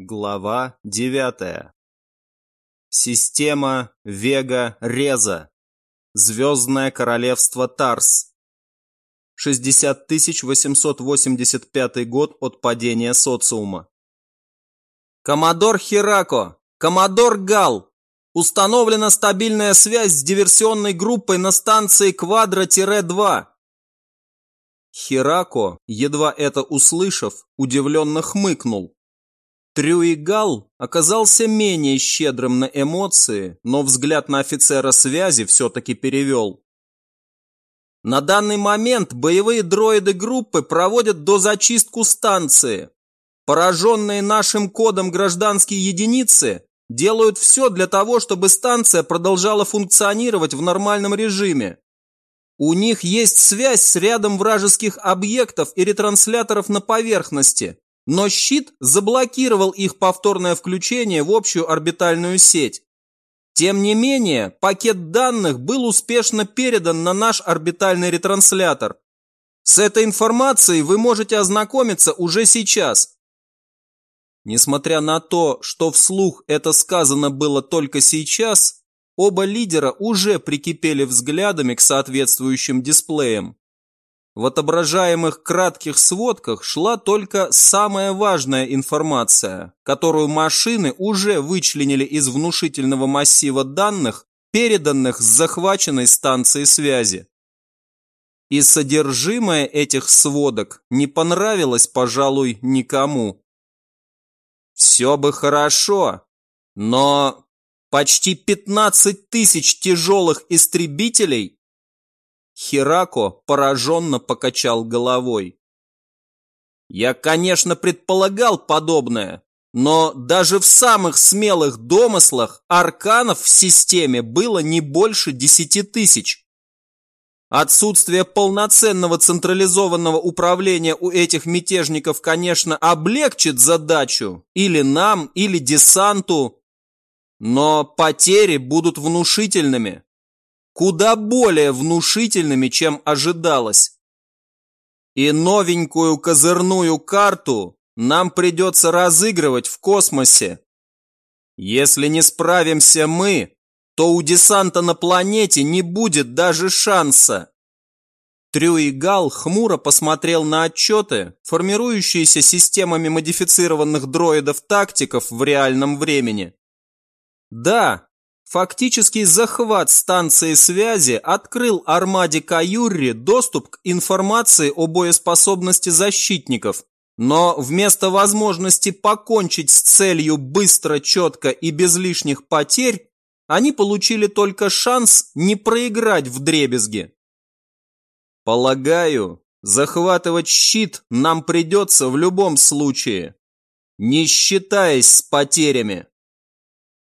Глава 9. Система Вега-Реза. Звездное королевство Тарс. 60 885 год от падения социума. Коммодор Хирако! Коммодор Гал! Установлена стабильная связь с диверсионной группой на станции Квадро-2. Хирако, едва это услышав, удивленно хмыкнул. Трюигал оказался менее щедрым на эмоции, но взгляд на офицера связи все-таки перевел. На данный момент боевые дроиды группы проводят дозачистку станции. Пораженные нашим кодом гражданские единицы делают все для того, чтобы станция продолжала функционировать в нормальном режиме. У них есть связь с рядом вражеских объектов и ретрансляторов на поверхности, но щит заблокировал их повторное включение в общую орбитальную сеть. Тем не менее, пакет данных был успешно передан на наш орбитальный ретранслятор. С этой информацией вы можете ознакомиться уже сейчас. Несмотря на то, что вслух это сказано было только сейчас, оба лидера уже прикипели взглядами к соответствующим дисплеям. В отображаемых кратких сводках шла только самая важная информация, которую машины уже вычленили из внушительного массива данных, переданных с захваченной станции связи. И содержимое этих сводок не понравилось, пожалуй, никому. Все бы хорошо, но почти 15 тысяч тяжелых истребителей Хирако пораженно покачал головой. Я, конечно, предполагал подобное, но даже в самых смелых домыслах арканов в системе было не больше десяти тысяч. Отсутствие полноценного централизованного управления у этих мятежников, конечно, облегчит задачу или нам, или десанту, но потери будут внушительными куда более внушительными, чем ожидалось. И новенькую козырную карту нам придется разыгрывать в космосе. Если не справимся мы, то у десанта на планете не будет даже шанса. Трюигал хмуро посмотрел на отчеты, формирующиеся системами модифицированных дроидов-тактиков в реальном времени. Да, Фактический захват станции связи открыл Армаде Каюрри доступ к информации о боеспособности защитников, но вместо возможности покончить с целью быстро, четко и без лишних потерь, они получили только шанс не проиграть в дребезги. Полагаю, захватывать щит нам придется в любом случае, не считаясь с потерями.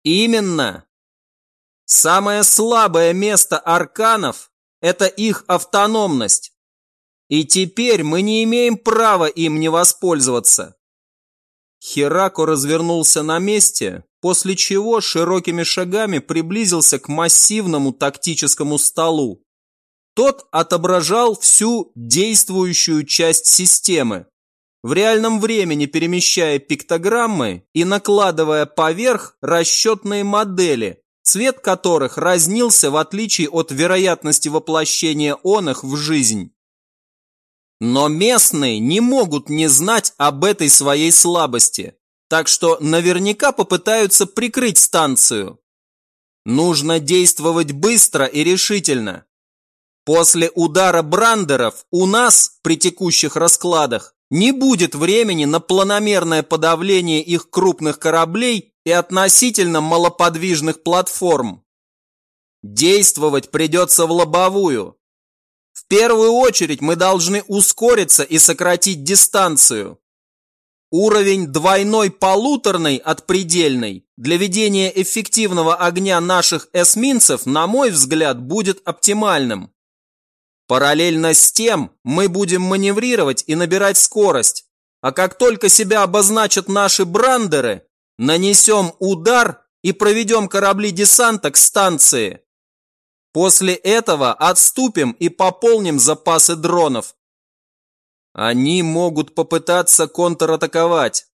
Именно, Самое слабое место арканов – это их автономность. И теперь мы не имеем права им не воспользоваться. Херако развернулся на месте, после чего широкими шагами приблизился к массивному тактическому столу. Тот отображал всю действующую часть системы, в реальном времени перемещая пиктограммы и накладывая поверх расчетные модели, цвет которых разнился в отличие от вероятности воплощения он их в жизнь. Но местные не могут не знать об этой своей слабости, так что наверняка попытаются прикрыть станцию. Нужно действовать быстро и решительно. После удара брандеров у нас, при текущих раскладах, не будет времени на планомерное подавление их крупных кораблей и относительно малоподвижных платформ. Действовать придется в лобовую. В первую очередь мы должны ускориться и сократить дистанцию. Уровень двойной полуторной от предельной для ведения эффективного огня наших эсминцев, на мой взгляд, будет оптимальным. Параллельно с тем мы будем маневрировать и набирать скорость. А как только себя обозначат наши брандеры, Нанесем удар и проведем корабли десанта к станции. После этого отступим и пополним запасы дронов. Они могут попытаться контратаковать.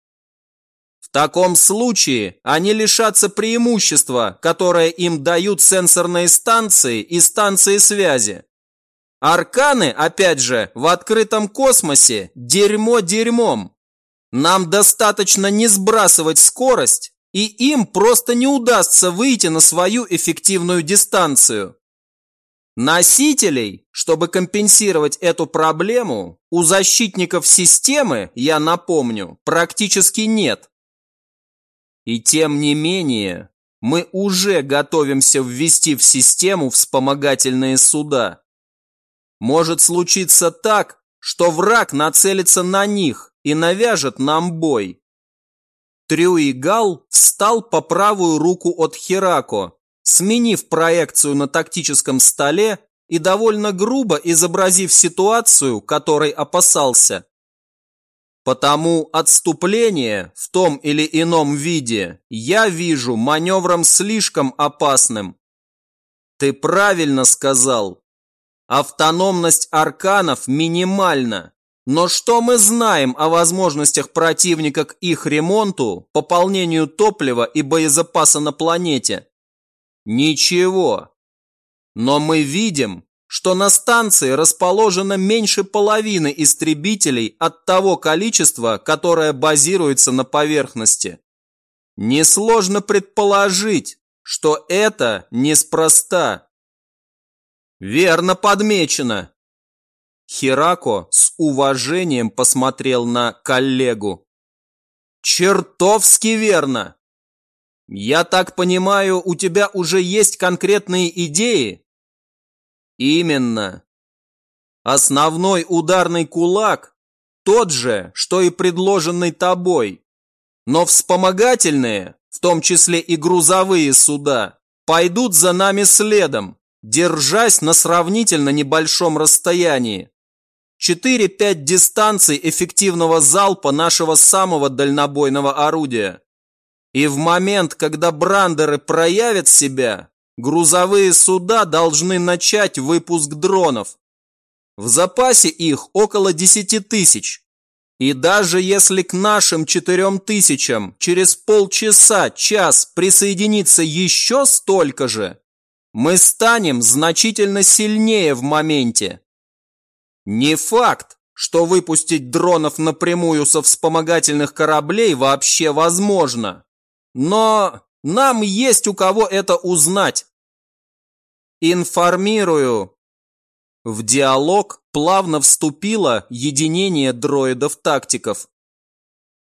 В таком случае они лишатся преимущества, которое им дают сенсорные станции и станции связи. Арканы, опять же, в открытом космосе дерьмо дерьмом. Нам достаточно не сбрасывать скорость, и им просто не удастся выйти на свою эффективную дистанцию. Носителей, чтобы компенсировать эту проблему, у защитников системы, я напомню, практически нет. И тем не менее, мы уже готовимся ввести в систему вспомогательные суда. Может случиться так, что враг нацелится на них и навяжет нам бой. Трюигал встал по правую руку от Херако, сменив проекцию на тактическом столе и довольно грубо изобразив ситуацию, которой опасался. Потому отступление в том или ином виде я вижу маневром слишком опасным. Ты правильно сказал. Автономность арканов минимальна. Но что мы знаем о возможностях противника к их ремонту, пополнению топлива и боезапаса на планете? Ничего. Но мы видим, что на станции расположено меньше половины истребителей от того количества, которое базируется на поверхности. Несложно предположить, что это неспроста. Верно подмечено. Хирако с уважением посмотрел на коллегу. Чертовски верно. Я так понимаю, у тебя уже есть конкретные идеи? Именно. Основной ударный кулак тот же, что и предложенный тобой. Но вспомогательные, в том числе и грузовые суда, пойдут за нами следом, держась на сравнительно небольшом расстоянии. 4-5 дистанций эффективного залпа нашего самого дальнобойного орудия. И в момент, когда брандеры проявят себя, грузовые суда должны начать выпуск дронов. В запасе их около 10 тысяч. И даже если к нашим 4 тысячам через полчаса, час присоединится еще столько же, мы станем значительно сильнее в моменте. Не факт, что выпустить дронов напрямую со вспомогательных кораблей вообще возможно. Но нам есть у кого это узнать. Информирую. В диалог плавно вступило единение дроидов-тактиков.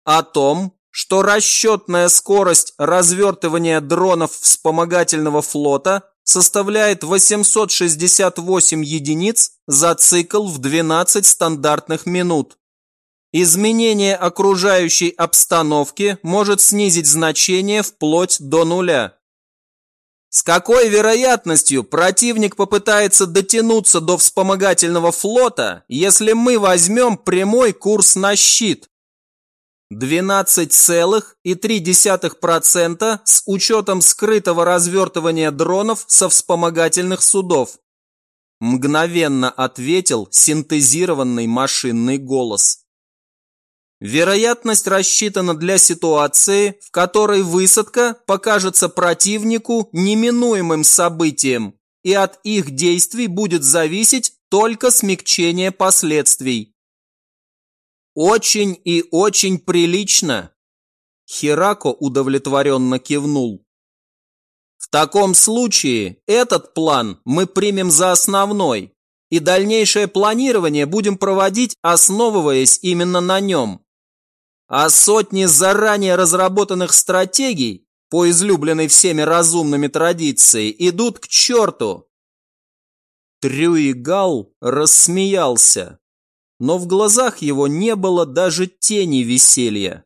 О том, что расчетная скорость развертывания дронов вспомогательного флота составляет 868 единиц за цикл в 12 стандартных минут. Изменение окружающей обстановки может снизить значение вплоть до нуля. С какой вероятностью противник попытается дотянуться до вспомогательного флота, если мы возьмем прямой курс на щит? 12,3% с учетом скрытого развертывания дронов со вспомогательных судов. Мгновенно ответил синтезированный машинный голос. Вероятность рассчитана для ситуации, в которой высадка покажется противнику неминуемым событием, и от их действий будет зависеть только смягчение последствий. Очень и очень прилично. Хирако удовлетворенно кивнул. В таком случае этот план мы примем за основной, и дальнейшее планирование будем проводить, основываясь именно на нем а сотни заранее разработанных стратегий по излюбленной всеми разумными традиции идут к черту. Трюигал рассмеялся, но в глазах его не было даже тени веселья.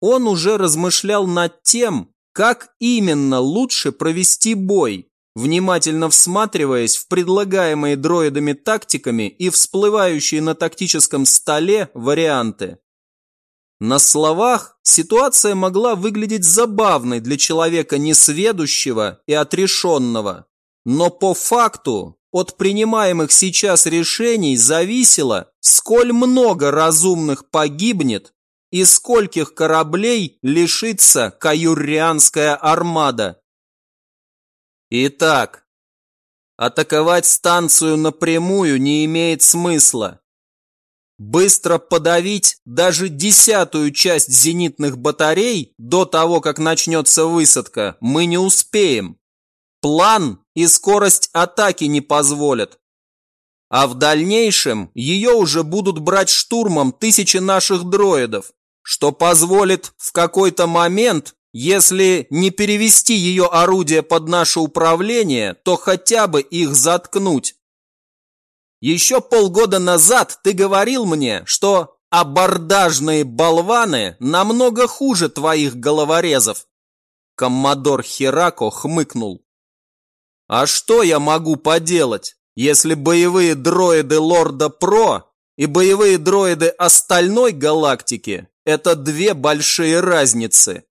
Он уже размышлял над тем, как именно лучше провести бой, внимательно всматриваясь в предлагаемые дроидами тактиками и всплывающие на тактическом столе варианты. На словах ситуация могла выглядеть забавной для человека несведущего и отрешенного, но по факту от принимаемых сейчас решений зависело, сколь много разумных погибнет и скольких кораблей лишится каюррианская армада. Итак, атаковать станцию напрямую не имеет смысла. Быстро подавить даже десятую часть зенитных батарей до того, как начнется высадка, мы не успеем. План и скорость атаки не позволят. А в дальнейшем ее уже будут брать штурмом тысячи наших дроидов, что позволит в какой-то момент, если не перевести ее орудие под наше управление, то хотя бы их заткнуть. Еще полгода назад ты говорил мне, что абордажные болваны намного хуже твоих головорезов. Коммодор Херако хмыкнул. А что я могу поделать, если боевые дроиды Лорда Про и боевые дроиды остальной галактики – это две большие разницы?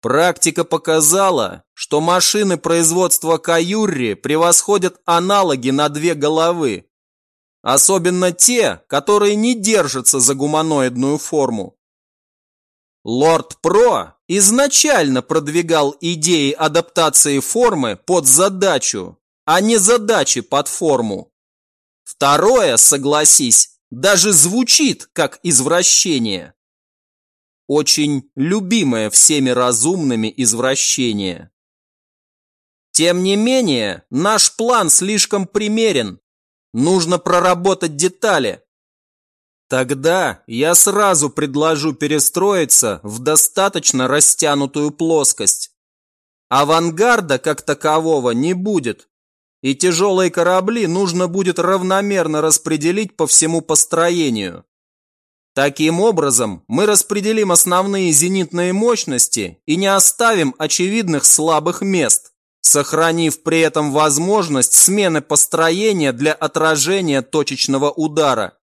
Практика показала, что машины производства Каюрри превосходят аналоги на две головы. Особенно те, которые не держатся за гуманоидную форму. Лорд Про изначально продвигал идеи адаптации формы под задачу, а не задачи под форму. Второе, согласись, даже звучит как извращение. Очень любимое всеми разумными извращение. Тем не менее, наш план слишком примерен. Нужно проработать детали, Тогда я сразу предложу перестроиться в достаточно растянутую плоскость. Авангарда как такового не будет, и тяжелые корабли нужно будет равномерно распределить по всему построению. Таким образом, мы распределим основные зенитные мощности и не оставим очевидных слабых мест, сохранив при этом возможность смены построения для отражения точечного удара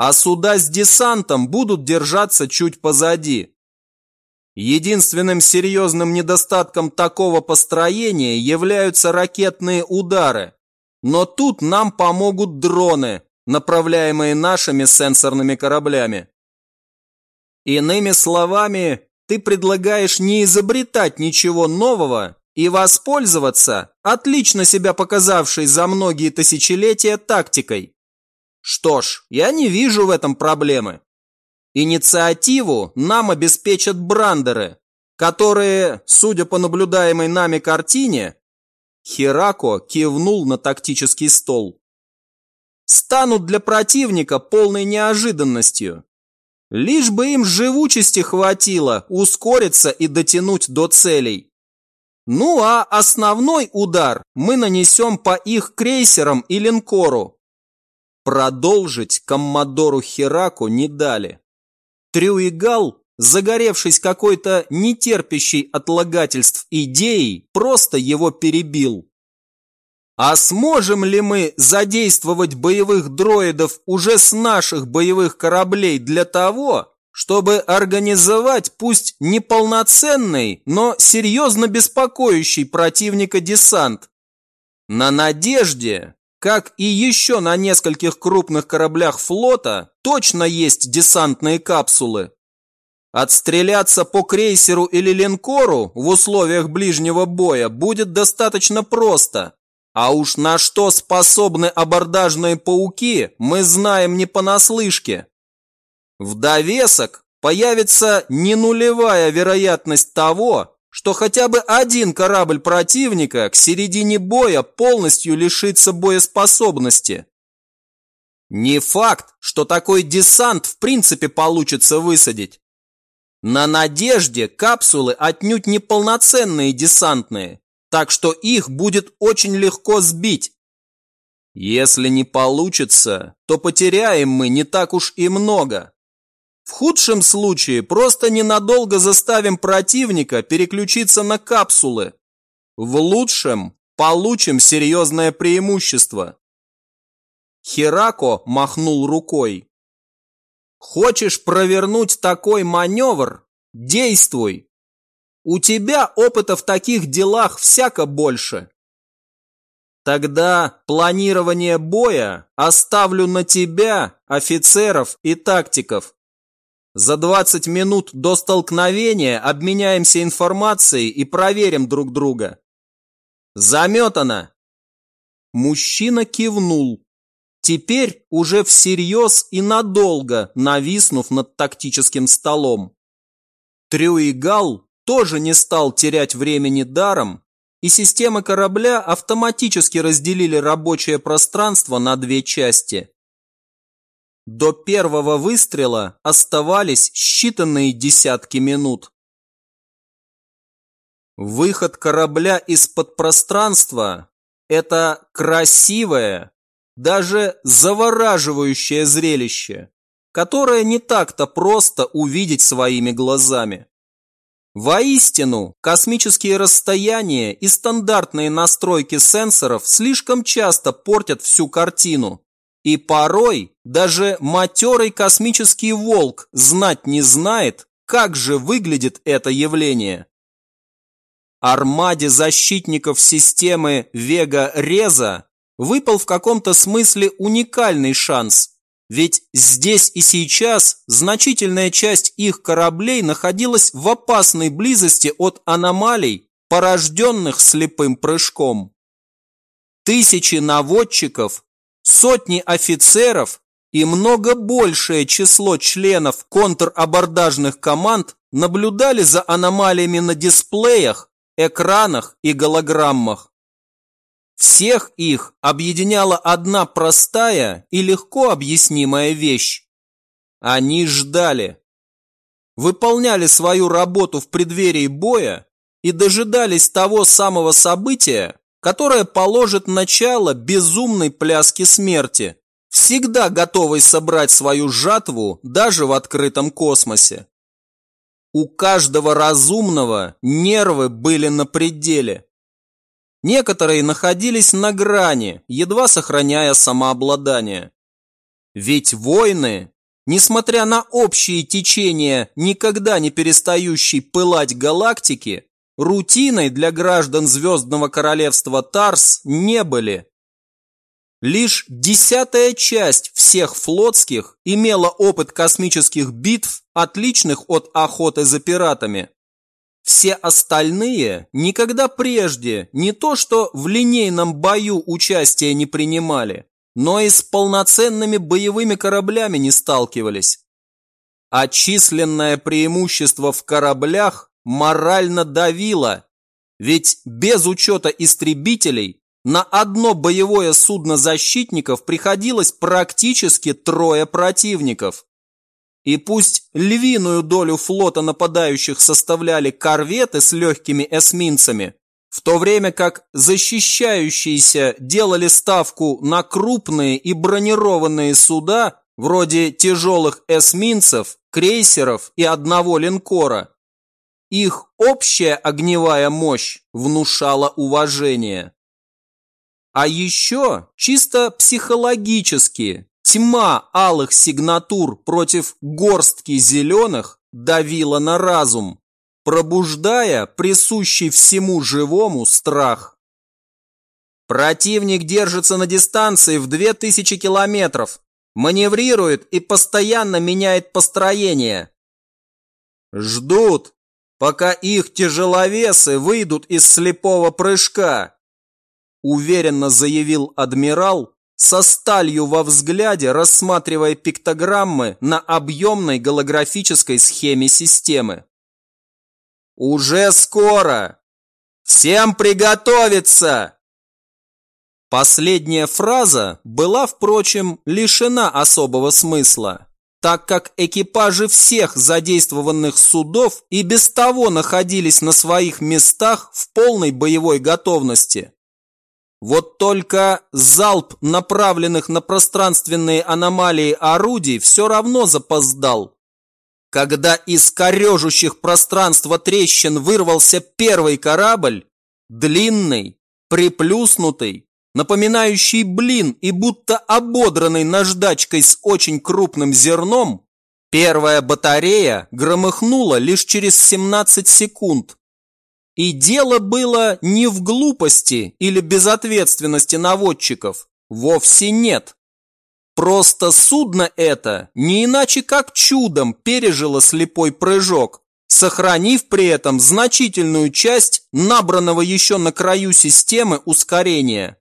а суда с десантом будут держаться чуть позади. Единственным серьезным недостатком такого построения являются ракетные удары. Но тут нам помогут дроны, направляемые нашими сенсорными кораблями. Иными словами, ты предлагаешь не изобретать ничего нового и воспользоваться отлично себя показавшей за многие тысячелетия тактикой. Что ж, я не вижу в этом проблемы. Инициативу нам обеспечат брандеры, которые, судя по наблюдаемой нами картине, Херако кивнул на тактический стол. Станут для противника полной неожиданностью. Лишь бы им живучести хватило ускориться и дотянуть до целей. Ну а основной удар мы нанесем по их крейсерам и линкору, Продолжить коммодору Хераку не дали. Трюигал, загоревшись какой-то нетерпящей отлагательств идеей, просто его перебил. А сможем ли мы задействовать боевых дроидов уже с наших боевых кораблей для того, чтобы организовать пусть неполноценный, но серьезно беспокоящий противника десант? На надежде, как и еще на нескольких крупных кораблях флота, точно есть десантные капсулы. Отстреляться по крейсеру или линкору в условиях ближнего боя будет достаточно просто. А уж на что способны абордажные пауки, мы знаем не понаслышке. В довесок появится не нулевая вероятность того, что хотя бы один корабль противника к середине боя полностью лишится боеспособности. Не факт, что такой десант в принципе получится высадить. На «Надежде» капсулы отнюдь не полноценные десантные, так что их будет очень легко сбить. Если не получится, то потеряем мы не так уж и много. В худшем случае просто ненадолго заставим противника переключиться на капсулы. В лучшем получим серьезное преимущество. Херако махнул рукой. Хочешь провернуть такой маневр? Действуй. У тебя опыта в таких делах всяко больше. Тогда планирование боя оставлю на тебя, офицеров и тактиков. За 20 минут до столкновения обменяемся информацией и проверим друг друга. Заметано. Мужчина кивнул. Теперь уже всерьез и надолго нависнув над тактическим столом. Трюигал тоже не стал терять времени даром, и системы корабля автоматически разделили рабочее пространство на две части. До первого выстрела оставались считанные десятки минут. Выход корабля из-под пространства – это красивое, даже завораживающее зрелище, которое не так-то просто увидеть своими глазами. Воистину, космические расстояния и стандартные настройки сенсоров слишком часто портят всю картину, и порой даже матерый космический волк знать не знает, как же выглядит это явление. Армаде защитников системы Вега-Реза выпал в каком-то смысле уникальный шанс, ведь здесь и сейчас значительная часть их кораблей находилась в опасной близости от аномалий, порожденных слепым прыжком. Тысячи наводчиков сотни офицеров и много большее число членов контрабордажных команд наблюдали за аномалиями на дисплеях, экранах и голограммах. Всех их объединяла одна простая и легко объяснимая вещь. Они ждали. Выполняли свою работу в преддверии боя и дожидались того самого события, которая положит начало безумной пляске смерти, всегда готовой собрать свою жатву даже в открытом космосе. У каждого разумного нервы были на пределе. Некоторые находились на грани, едва сохраняя самообладание. Ведь войны, несмотря на общие течения никогда не перестающей пылать галактики, рутиной для граждан Звездного Королевства Тарс не были. Лишь десятая часть всех флотских имела опыт космических битв, отличных от охоты за пиратами. Все остальные никогда прежде не то что в линейном бою участия не принимали, но и с полноценными боевыми кораблями не сталкивались. А численное преимущество в кораблях морально давило, ведь без учета истребителей на одно боевое судно защитников приходилось практически трое противников. И пусть львиную долю флота нападающих составляли корветы с легкими эсминцами, в то время как защищающиеся делали ставку на крупные и бронированные суда, вроде тяжелых эсминцев, крейсеров и одного линкора, их общая огневая мощь внушала уважение. А еще чисто психологически тьма алых сигнатур против горстки зеленых давила на разум, пробуждая присущий всему живому страх. Противник держится на дистанции в 2000 километров, маневрирует и постоянно меняет построение. Ждут, пока их тяжеловесы выйдут из слепого прыжка, уверенно заявил адмирал, со сталью во взгляде рассматривая пиктограммы на объемной голографической схеме системы. «Уже скоро! Всем приготовиться!» Последняя фраза была, впрочем, лишена особого смысла так как экипажи всех задействованных судов и без того находились на своих местах в полной боевой готовности. Вот только залп направленных на пространственные аномалии орудий все равно запоздал. Когда из корежущих пространства трещин вырвался первый корабль, длинный, приплюснутый, напоминающий блин и будто ободранный наждачкой с очень крупным зерном, первая батарея громыхнула лишь через 17 секунд. И дело было не в глупости или безответственности наводчиков, вовсе нет. Просто судно это не иначе как чудом пережило слепой прыжок, сохранив при этом значительную часть набранного еще на краю системы ускорения.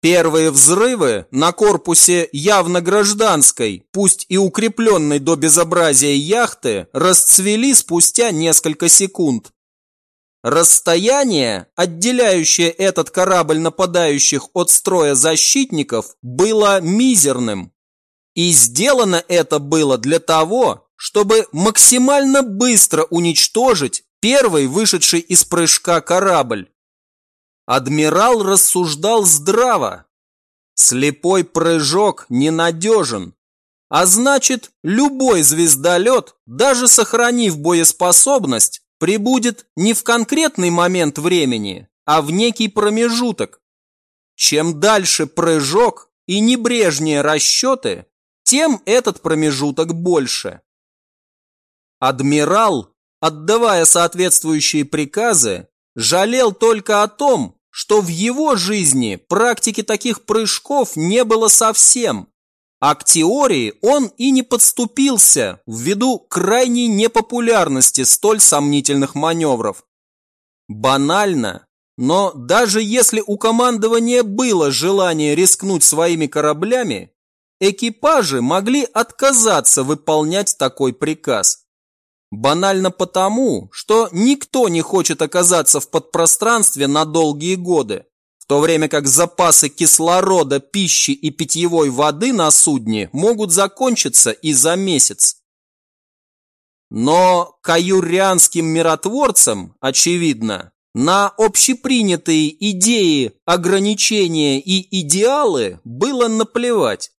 Первые взрывы на корпусе явно гражданской, пусть и укрепленной до безобразия яхты, расцвели спустя несколько секунд. Расстояние, отделяющее этот корабль нападающих от строя защитников, было мизерным. И сделано это было для того, чтобы максимально быстро уничтожить первый вышедший из прыжка корабль. Адмирал рассуждал здраво. Слепой прыжок ненадежен, а значит, любой звездолет, даже сохранив боеспособность, прибудет не в конкретный момент времени, а в некий промежуток. Чем дальше прыжок и небрежнее расчеты, тем этот промежуток больше. Адмирал, отдавая соответствующие приказы, жалел только о том, что в его жизни практики таких прыжков не было совсем, а к теории он и не подступился ввиду крайней непопулярности столь сомнительных маневров. Банально, но даже если у командования было желание рискнуть своими кораблями, экипажи могли отказаться выполнять такой приказ. Банально потому, что никто не хочет оказаться в подпространстве на долгие годы, в то время как запасы кислорода, пищи и питьевой воды на судне могут закончиться и за месяц. Но каюрианским миротворцам, очевидно, на общепринятые идеи, ограничения и идеалы было наплевать.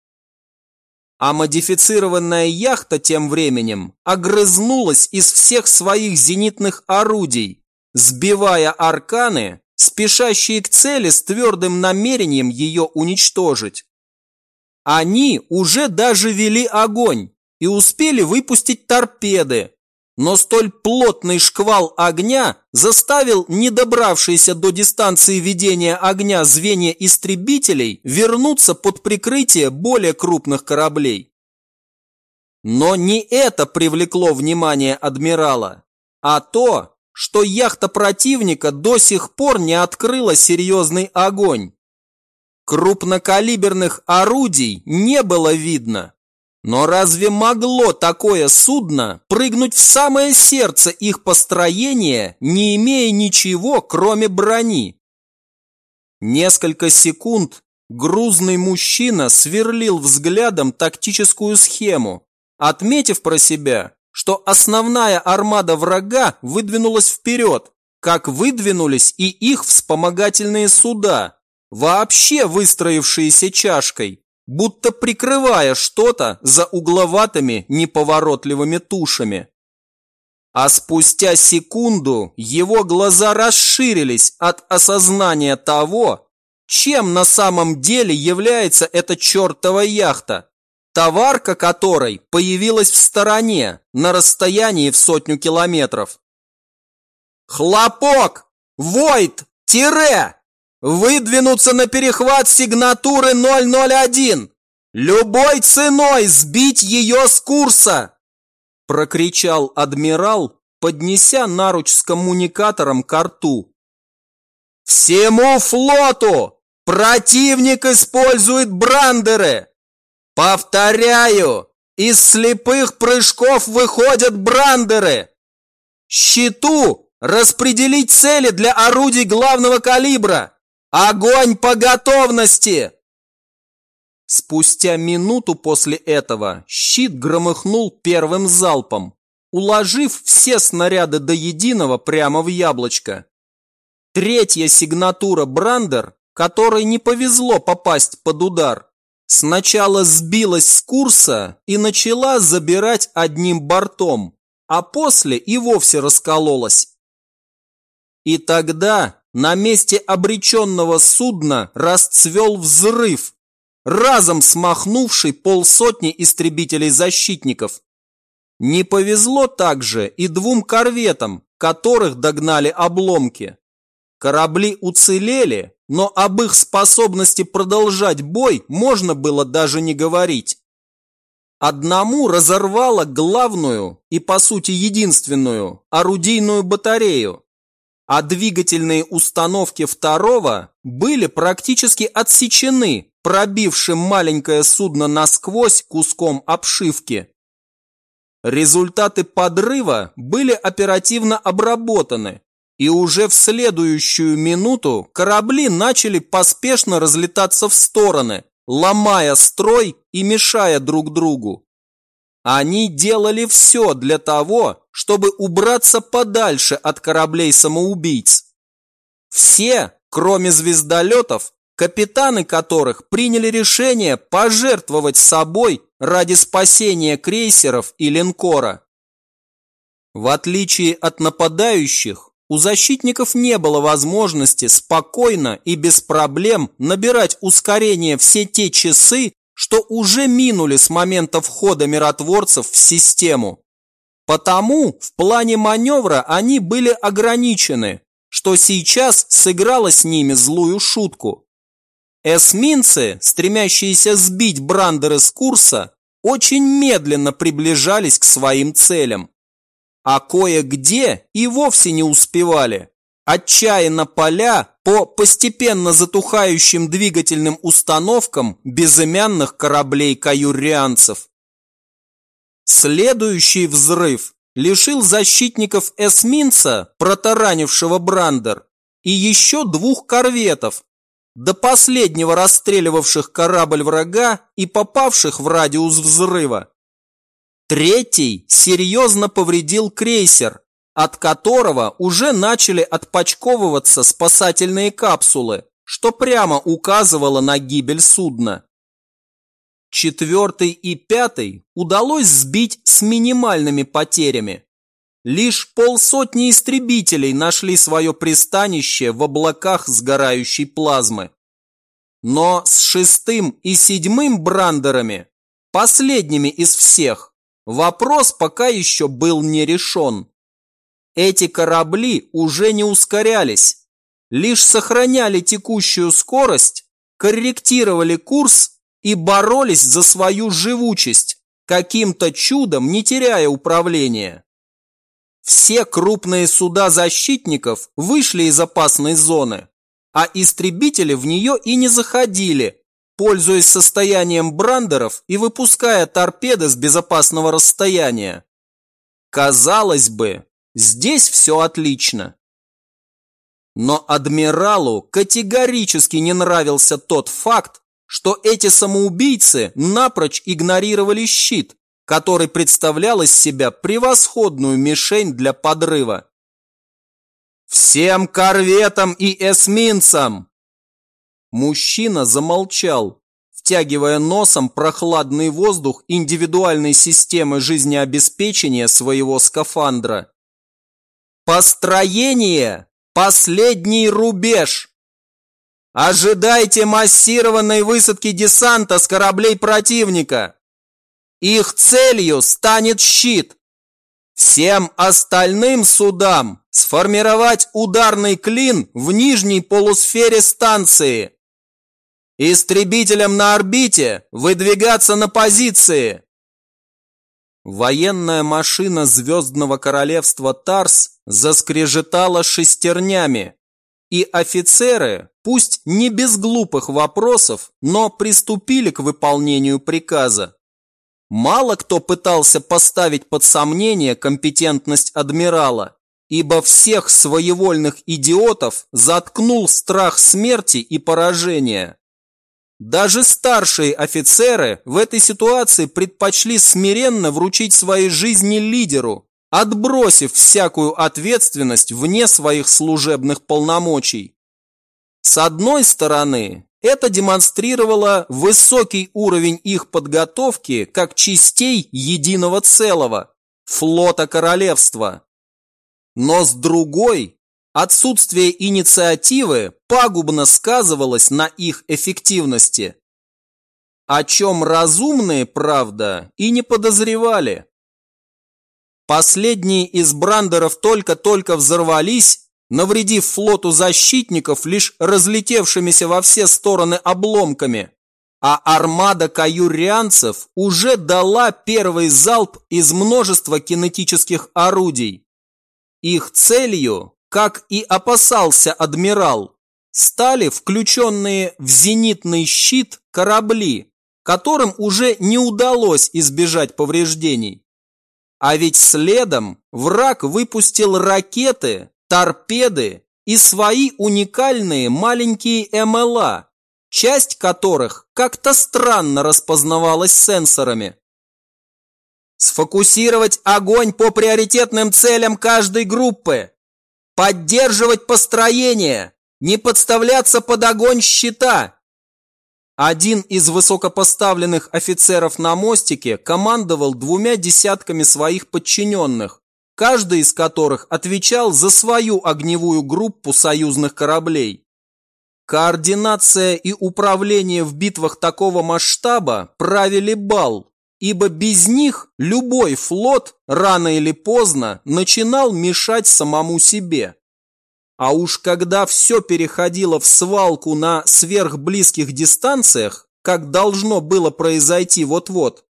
А модифицированная яхта тем временем огрызнулась из всех своих зенитных орудий, сбивая арканы, спешащие к цели с твердым намерением ее уничтожить. Они уже даже вели огонь и успели выпустить торпеды, но столь плотный шквал огня заставил недобравшиеся до дистанции ведения огня звенья истребителей вернуться под прикрытие более крупных кораблей. Но не это привлекло внимание адмирала, а то, что яхта противника до сих пор не открыла серьезный огонь. Крупнокалиберных орудий не было видно, но разве могло такое судно прыгнуть в самое сердце их построения, не имея ничего, кроме брони? Несколько секунд грузный мужчина сверлил взглядом тактическую схему, отметив про себя, что основная армада врага выдвинулась вперед, как выдвинулись и их вспомогательные суда, вообще выстроившиеся чашкой, будто прикрывая что-то за угловатыми неповоротливыми тушами. А спустя секунду его глаза расширились от осознания того, чем на самом деле является эта чертова яхта, товарка которой появилась в стороне на расстоянии в сотню километров. «Хлопок! Войт! Тире!» Выдвинуться на перехват сигнатуры 001! Любой ценой сбить ее с курса!» Прокричал адмирал, поднеся наруч с коммуникатором к рту. «Всему флоту! Противник использует брандеры! Повторяю, из слепых прыжков выходят брандеры! Щиту распределить цели для орудий главного калибра! Огонь по готовности! Спустя минуту после этого щит громыхнул первым залпом, уложив все снаряды до единого прямо в яблочко. Третья сигнатура Брандер, которой не повезло попасть под удар, сначала сбилась с курса и начала забирать одним бортом, а после и вовсе раскололась. И тогда на месте обреченного судна расцвел взрыв, разом смахнувший полсотни истребителей-защитников. Не повезло также и двум корветам, которых догнали обломки. Корабли уцелели, но об их способности продолжать бой можно было даже не говорить. Одному разорвало главную и, по сути, единственную орудийную батарею, а двигательные установки второго были практически отсечены, пробившим маленькое судно насквозь куском обшивки. Результаты подрыва были оперативно обработаны, и уже в следующую минуту корабли начали поспешно разлетаться в стороны, ломая строй и мешая друг другу. Они делали все для того, чтобы убраться подальше от кораблей-самоубийц. Все, кроме звездолетов, капитаны которых приняли решение пожертвовать собой ради спасения крейсеров и линкора. В отличие от нападающих, у защитников не было возможности спокойно и без проблем набирать ускорение все те часы, что уже минули с момента входа миротворцев в систему. Потому в плане маневра они были ограничены, что сейчас сыграло с ними злую шутку. Эсминцы, стремящиеся сбить Брандеры с курса, очень медленно приближались к своим целям а кое-где и вовсе не успевали. Отчаянно поля по постепенно затухающим двигательным установкам безымянных кораблей каюрианцев. Следующий взрыв лишил защитников эсминца, протаранившего Брандер, и еще двух корветов, до последнего расстреливавших корабль врага и попавших в радиус взрыва. Третий серьезно повредил крейсер, от которого уже начали отпочковываться спасательные капсулы, что прямо указывало на гибель судна. Четвертый и пятый удалось сбить с минимальными потерями. Лишь полсотни истребителей нашли свое пристанище в облаках сгорающей плазмы. Но с шестым и седьмым брандерами, последними из всех, Вопрос пока еще был не решен. Эти корабли уже не ускорялись, лишь сохраняли текущую скорость, корректировали курс и боролись за свою живучесть, каким-то чудом не теряя управления. Все крупные суда защитников вышли из опасной зоны, а истребители в нее и не заходили, пользуясь состоянием брандеров и выпуская торпеды с безопасного расстояния. Казалось бы, здесь все отлично. Но адмиралу категорически не нравился тот факт, что эти самоубийцы напрочь игнорировали щит, который представлял из себя превосходную мишень для подрыва. «Всем корветам и эсминцам!» Мужчина замолчал, втягивая носом прохладный воздух индивидуальной системы жизнеобеспечения своего скафандра. Построение – последний рубеж. Ожидайте массированной высадки десанта с кораблей противника. Их целью станет щит. Всем остальным судам сформировать ударный клин в нижней полусфере станции. Истребителям на орбите выдвигаться на позиции. Военная машина Звездного Королевства Тарс заскрежетала шестернями, и офицеры, пусть не без глупых вопросов, но приступили к выполнению приказа. Мало кто пытался поставить под сомнение компетентность адмирала, ибо всех своевольных идиотов заткнул страх смерти и поражения. Даже старшие офицеры в этой ситуации предпочли смиренно вручить свои жизни лидеру, отбросив всякую ответственность вне своих служебных полномочий. С одной стороны, это демонстрировало высокий уровень их подготовки как частей единого целого – флота королевства. Но с другой, Отсутствие инициативы пагубно сказывалось на их эффективности. О чем разумные, правда, и не подозревали. Последние из брандеров только-только взорвались, навредив флоту защитников лишь разлетевшимися во все стороны обломками, а армада каюрианцев уже дала первый залп из множества кинетических орудий. Их целью, как и опасался адмирал, стали включенные в зенитный щит корабли, которым уже не удалось избежать повреждений. А ведь следом враг выпустил ракеты, торпеды и свои уникальные маленькие МЛА, часть которых как-то странно распознавалась сенсорами. Сфокусировать огонь по приоритетным целям каждой группы. Поддерживать построение. Не подставляться под огонь щита. Один из высокопоставленных офицеров на мостике командовал двумя десятками своих подчиненных, каждый из которых отвечал за свою огневую группу союзных кораблей. Координация и управление в битвах такого масштаба правили бал, ибо без них любой флот рано или поздно начинал мешать самому себе. А уж когда все переходило в свалку на сверхблизких дистанциях, как должно было произойти вот-вот,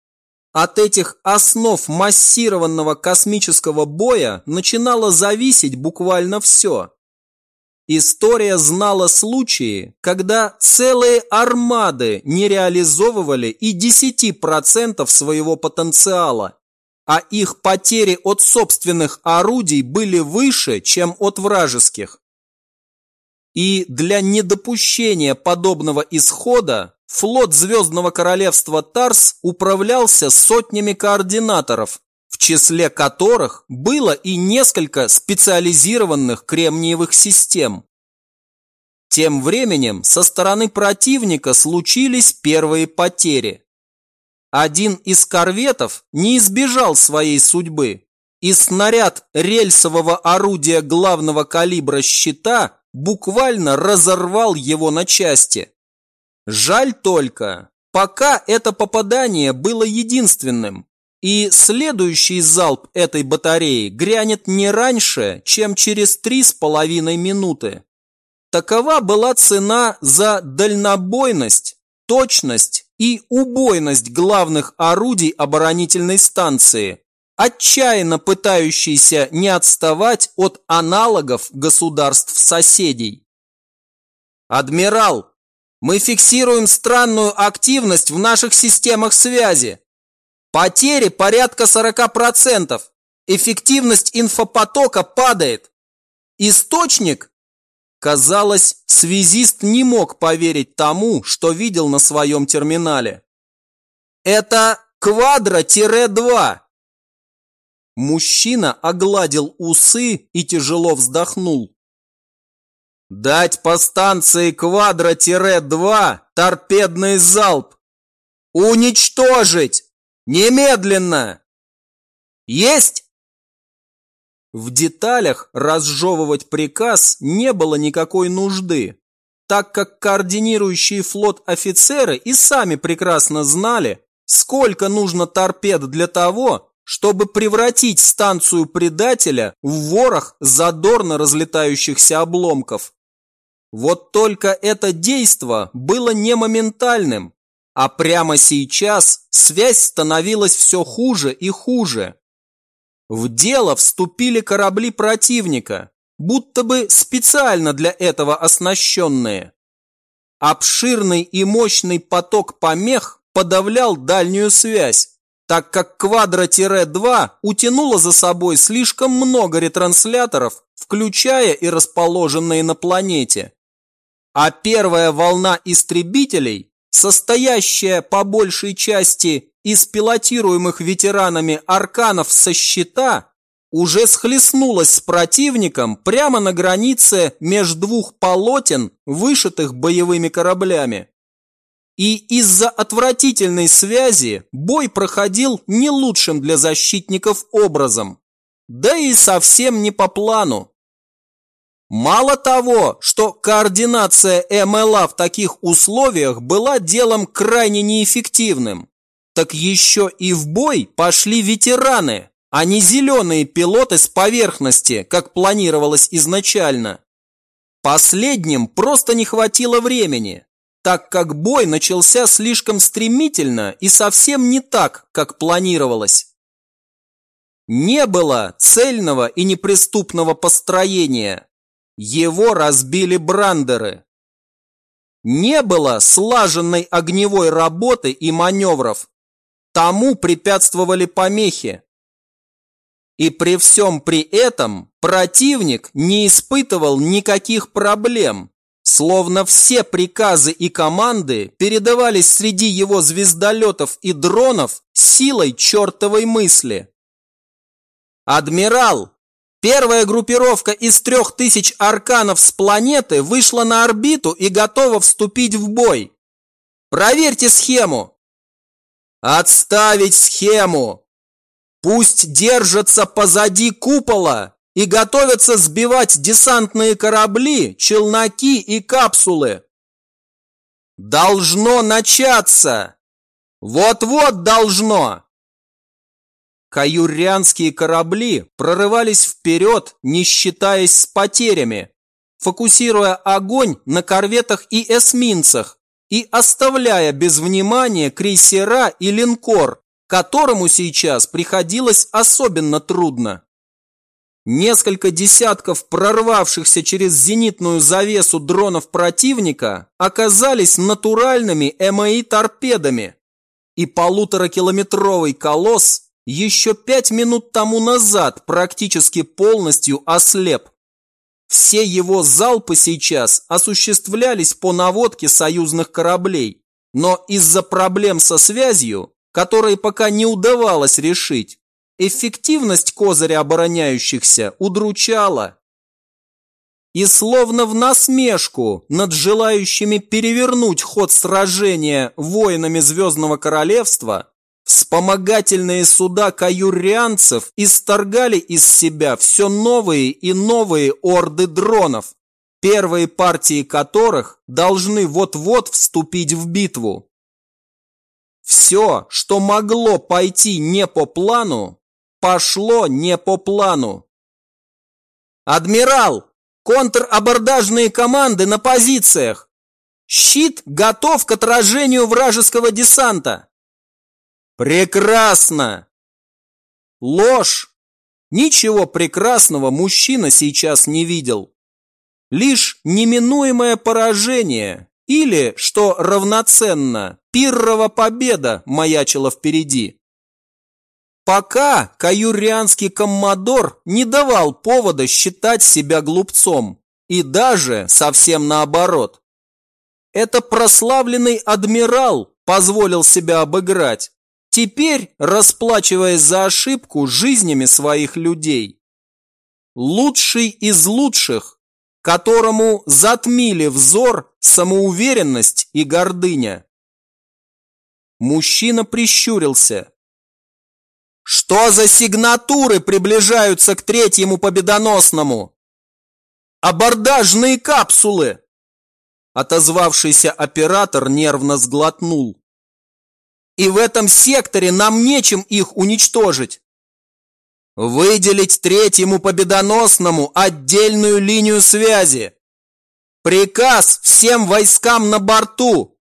от этих основ массированного космического боя начинало зависеть буквально все. История знала случаи, когда целые армады не реализовывали и 10% своего потенциала, а их потери от собственных орудий были выше, чем от вражеских. И для недопущения подобного исхода флот Звездного Королевства Тарс управлялся сотнями координаторов, в числе которых было и несколько специализированных кремниевых систем. Тем временем со стороны противника случились первые потери. Один из корветов не избежал своей судьбы, и снаряд рельсового орудия главного калибра щита буквально разорвал его на части. Жаль только, пока это попадание было единственным, и следующий залп этой батареи грянет не раньше, чем через три с половиной минуты. Такова была цена за дальнобойность, точность и убойность главных орудий оборонительной станции, отчаянно пытающейся не отставать от аналогов государств-соседей. «Адмирал, мы фиксируем странную активность в наших системах связи. Потери порядка 40%. Эффективность инфопотока падает. Источник Казалось, связист не мог поверить тому, что видел на своем терминале. «Это квадро-2!» Мужчина огладил усы и тяжело вздохнул. «Дать по станции квадро-2 торпедный залп! Уничтожить! Немедленно!» «Есть!» В деталях разжевывать приказ не было никакой нужды, так как координирующие флот офицеры и сами прекрасно знали, сколько нужно торпед для того, чтобы превратить станцию предателя в ворох задорно разлетающихся обломков. Вот только это действо было не моментальным, а прямо сейчас связь становилась все хуже и хуже. В дело вступили корабли противника, будто бы специально для этого оснащенные. Обширный и мощный поток помех подавлял дальнюю связь, так как Квадро-2 утянуло за собой слишком много ретрансляторов, включая и расположенные на планете. А первая волна истребителей, состоящая по большей части из пилотируемых ветеранами арканов со щита уже схлестнулась с противником прямо на границе между двух полотен, вышитых боевыми кораблями. И из-за отвратительной связи бой проходил не лучшим для защитников образом, да и совсем не по плану. Мало того, что координация МЛА в таких условиях была делом крайне неэффективным, так еще и в бой пошли ветераны, а не зеленые пилоты с поверхности, как планировалось изначально. Последним просто не хватило времени, так как бой начался слишком стремительно и совсем не так, как планировалось. Не было цельного и неприступного построения. Его разбили брандеры. Не было слаженной огневой работы и маневров. Тому препятствовали помехи. И при всем при этом противник не испытывал никаких проблем, словно все приказы и команды передавались среди его звездолетов и дронов силой чертовой мысли. «Адмирал, первая группировка из трех тысяч арканов с планеты вышла на орбиту и готова вступить в бой. Проверьте схему!» «Отставить схему!» Пусть держатся позади купола и готовятся сбивать десантные корабли, челноки и капсулы. Должно начаться! Вот-вот должно! Каюрианские корабли прорывались вперед, не считаясь с потерями, фокусируя огонь на корветах и эсминцах и оставляя без внимания крейсера и линкор, которому сейчас приходилось особенно трудно. Несколько десятков прорвавшихся через зенитную завесу дронов противника оказались натуральными МАИ-торпедами, и полуторакилометровый колосс еще пять минут тому назад практически полностью ослеп. Все его залпы сейчас осуществлялись по наводке союзных кораблей, но из-за проблем со связью которые пока не удавалось решить, эффективность козыря обороняющихся удручала. И словно в насмешку над желающими перевернуть ход сражения воинами Звездного Королевства, вспомогательные суда каюрианцев исторгали из себя все новые и новые орды дронов, первые партии которых должны вот-вот вступить в битву. Все, что могло пойти не по плану, пошло не по плану. «Адмирал! Контрабордажные команды на позициях! Щит готов к отражению вражеского десанта!» «Прекрасно!» Ложь! Ничего прекрасного мужчина сейчас не видел. Лишь неминуемое поражение или, что равноценно, пиррова победа маячила впереди. Пока каюрианский коммодор не давал повода считать себя глупцом, и даже совсем наоборот. Это прославленный адмирал позволил себя обыграть, теперь расплачиваясь за ошибку жизнями своих людей. Лучший из лучших которому затмили взор самоуверенность и гордыня. Мужчина прищурился. «Что за сигнатуры приближаются к третьему победоносному?» «Абордажные капсулы!» Отозвавшийся оператор нервно сглотнул. «И в этом секторе нам нечем их уничтожить. Выделить третьему победоносному отдельную линию связи. Приказ всем войскам на борту.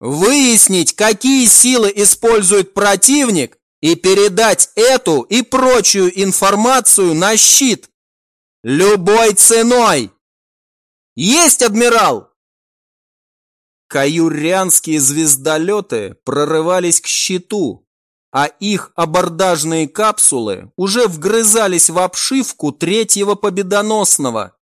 Выяснить, какие силы использует противник и передать эту и прочую информацию на щит. Любой ценой. Есть, адмирал! Каюрянские звездолеты прорывались к щиту, а их абордажные капсулы уже вгрызались в обшивку третьего победоносного.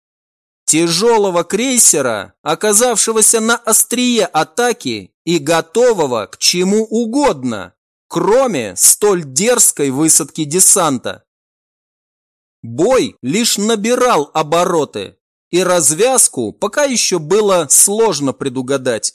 Тяжелого крейсера, оказавшегося на острие атаки и готового к чему угодно, кроме столь дерзкой высадки десанта. Бой лишь набирал обороты, и развязку пока еще было сложно предугадать.